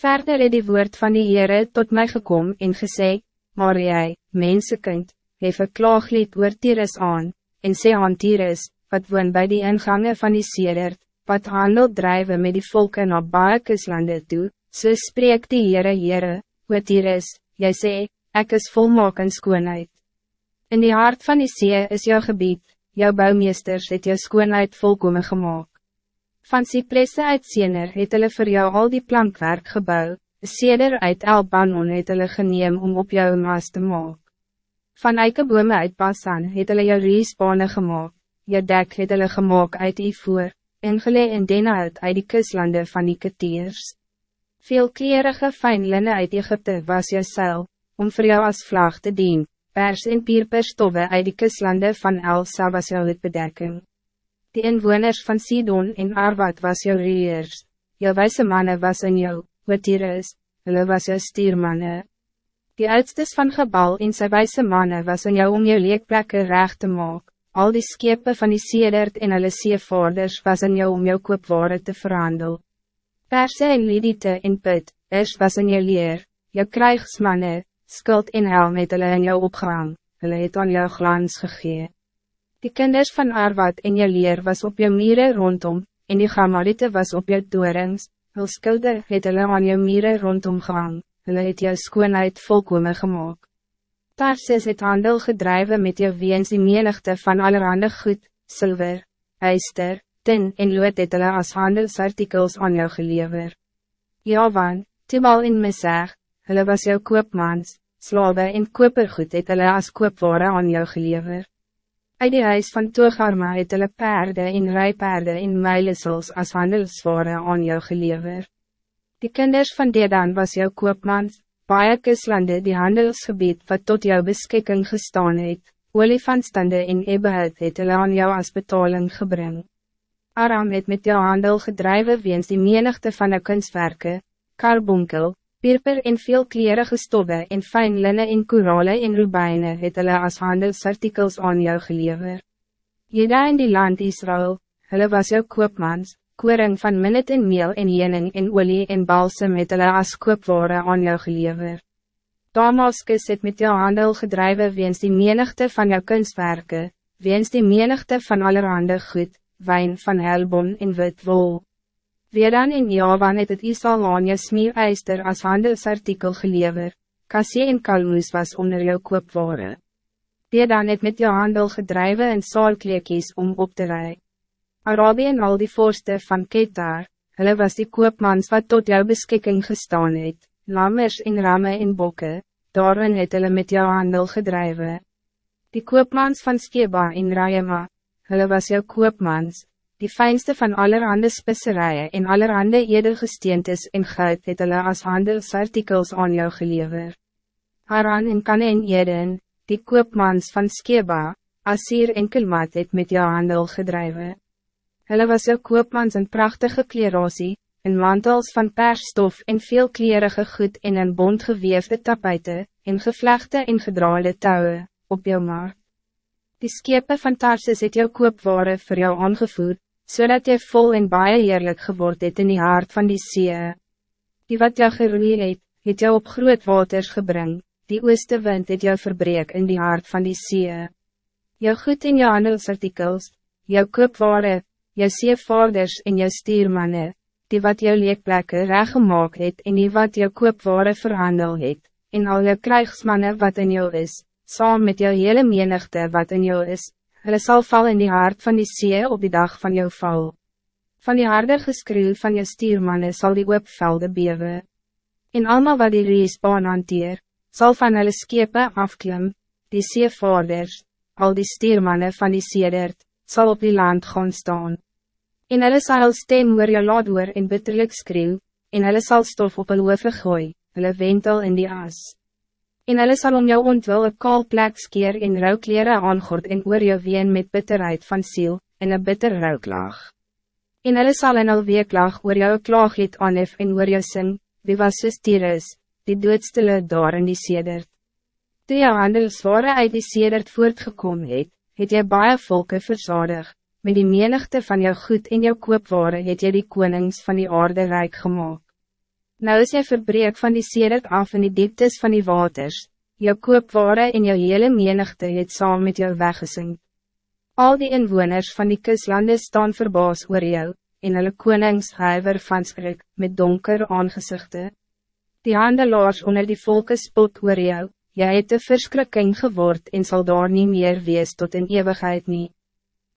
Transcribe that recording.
Verder het die woord van die Heere tot mij gekom en gesê, maar jy, mensekind, hef een klaaglied oor Tyrus aan, en sê aan Tyrus, wat woon bij die ingangen van die Sedert, wat handel drijven met die volken na baie kuslande toe, so spreek die Heere Heere, oor Tyrus, jy sê, ek is volmaak in skoonheid. In die hart van die see is jouw gebied, jouw bouwmeesters het jou skoonheid volkomen gemaakt. Van Cypresse uit Siener het hulle vir jou al die plankwerk gebouw, Seder uit Elbanon het hulle geneem om op jou maas te maak. Van eikebome uit Basan het hulle jou riesbane gemaakt, jou dek het hulle gemaakt uit Ivoor, en gelee in Denhout uit die kuslande van die Ketiers. Veel kleerige fijnlinne uit Egypte was jou seil, om voor jou als vlag te dien, pers en pierperstoffe uit die kuslande van Elsa was jou het bedekking. Die inwoners van Sidon en Arwad was jou reërs, jou wijze mannen was in jou, wat hier is, hulle was jou stiermanne. Die oudstes van gebal en sy wijze manne was in jou om jou leekplekke recht te maak, al die skepe van die sedert en hulle seevaarders was in jou om jou koopware te verhandel. Perse en Lidite en Put, is was in jou leer, jou krijgsmanne, skuld en helm het hulle in jou opgehang, hulle het aan jou glans gegee. Die kinders van Arwad en jou leer was op jou mieren rondom, en die gamarite was op jou toerings, Hul skilde het hulle aan jou mieren rondom gehang, hulle het jou skoonheid volkome gemaakt. Tarsis het handel gedrijven met jou weens die menigte van allerhande goed, zilver, ijster, tin en lood het hulle as handelsartikels aan jou gelever. Javan, Tibal en Meseg, hulle was jou koopmans, slawe en kopergoed het hulle as koopware aan jou gelever. Uit die huis van Togarma het hulle perde en rijpaarden en meilesels as handelsware aan jou gelever. Die kinders van Dedan was jou koopmans, baie kuslande die handelsgebied wat tot jou beskikking gestaan het, olifantstande en ebehoud het hulle aan jou as betaling gebring. Aram het met jou handel gedrijven weens die menigte van de kunstwerken, karbonkel, Pirper en veel kleerige stoffe en fijn linnen en korale en rubijnen het hulle as handelsartikels aan jou gelever. Jeda in die land Israël, hulle was jou koopmans, koring van minnet en meel en jening en olie en balsem het hulle as koopware aan jou gelever. Damaskus het met jou handel gedrijven weens die menigte van jou kunstwerken, weens die menigte van allerhande goed, wijn van helbon en wit wol. Weeran en Javan het het Isal aan jou smiereister as handelsartikel gelever, Kassie en Kalmoes was onder jou koopware. Weeran het met jou handel gedrijven en saalkleekies om op te rij. Arabië en al die voorste van Ketar, hulle was die koopmans wat tot jou beskikking gestaan het, lammers en ramme en bokke, daarin het hulle met jou handel gedrijven. Die koopmans van Skeba en Rayema, hulle was jou koopmans, die fijnste van allerhande spisserijen en allerhande edelgesteentes en goud het hulle as handelsartikels aan jou gelever. Haran en Kane en Eden, die koopmans van Skeba, Asir en Kilmat het met jou handel gedrijven. Hulle was jou koopmans in prachtige klerosie, in mantels van persstof en veel kleerige goed en in bond geweefde tapijten, in gevlechte en gedraaide touwen, op jou markt. Die skepe van Tarsus het jou koopware voor jou aangevoerd, zodat so jy vol en baie eerlijk geword het in die hart van die see. Die wat jou geroei het, het jou op groot waters gebring, die ooste wind het jou verbreek in die hart van die see. Jou goed en jou handelsartikels, jou koopware, jou seevaarders en jou stiermanne, die wat jou leekplekke reggemaak het en die wat jou koopware verhandel het, en al jou krijgsmanne wat in jou is, saam met jou hele menigte wat in jou is, Hulle sal val in die hart van die see op die dag van jou val. Van die harde geskreeuw van je stiermanne zal die oopvelde bewe. En allemaal wat die reesbaan hanteer, zal van hulle skepe afklim, die seevaarders, al die stiermanne van die sedert, zal op die land gaan staan. En hulle sal hulle stem oor jou laat oor en bitterlik skreeuw, en hulle sal stof op hulle hoofde gooi, hulle wentel in die as en hulle sal om jou ontwil een kaal plek skeer en rouwkleren aangord en oor jou ween met bitterheid van ziel, en een bitter rouwklaag. En hulle sal in al weeklaag oor jou klaaglied aanhef en oor jou sing, wie was soos is, die doodstille daar in die sedert. Toe jou handelsware uit die sedert voortgekom het, het jy baie volke verzadig, met die menigte van jou goed en jou koopware het jy die konings van die aarde rijk gemaakt. Nou is jy verbreek van die sedert af in die dieptes van die waters, jou koopware en jou hele menigte het saam met jou weggesink. Al die inwoners van die kuslande staan verbaas oor jou, en hulle konings huiver van skrik, met donker aangezichten. Die handelaars onder die volke spot oor jou, jy het de verskrikking geword en zal daar niet meer wees tot in eeuwigheid niet.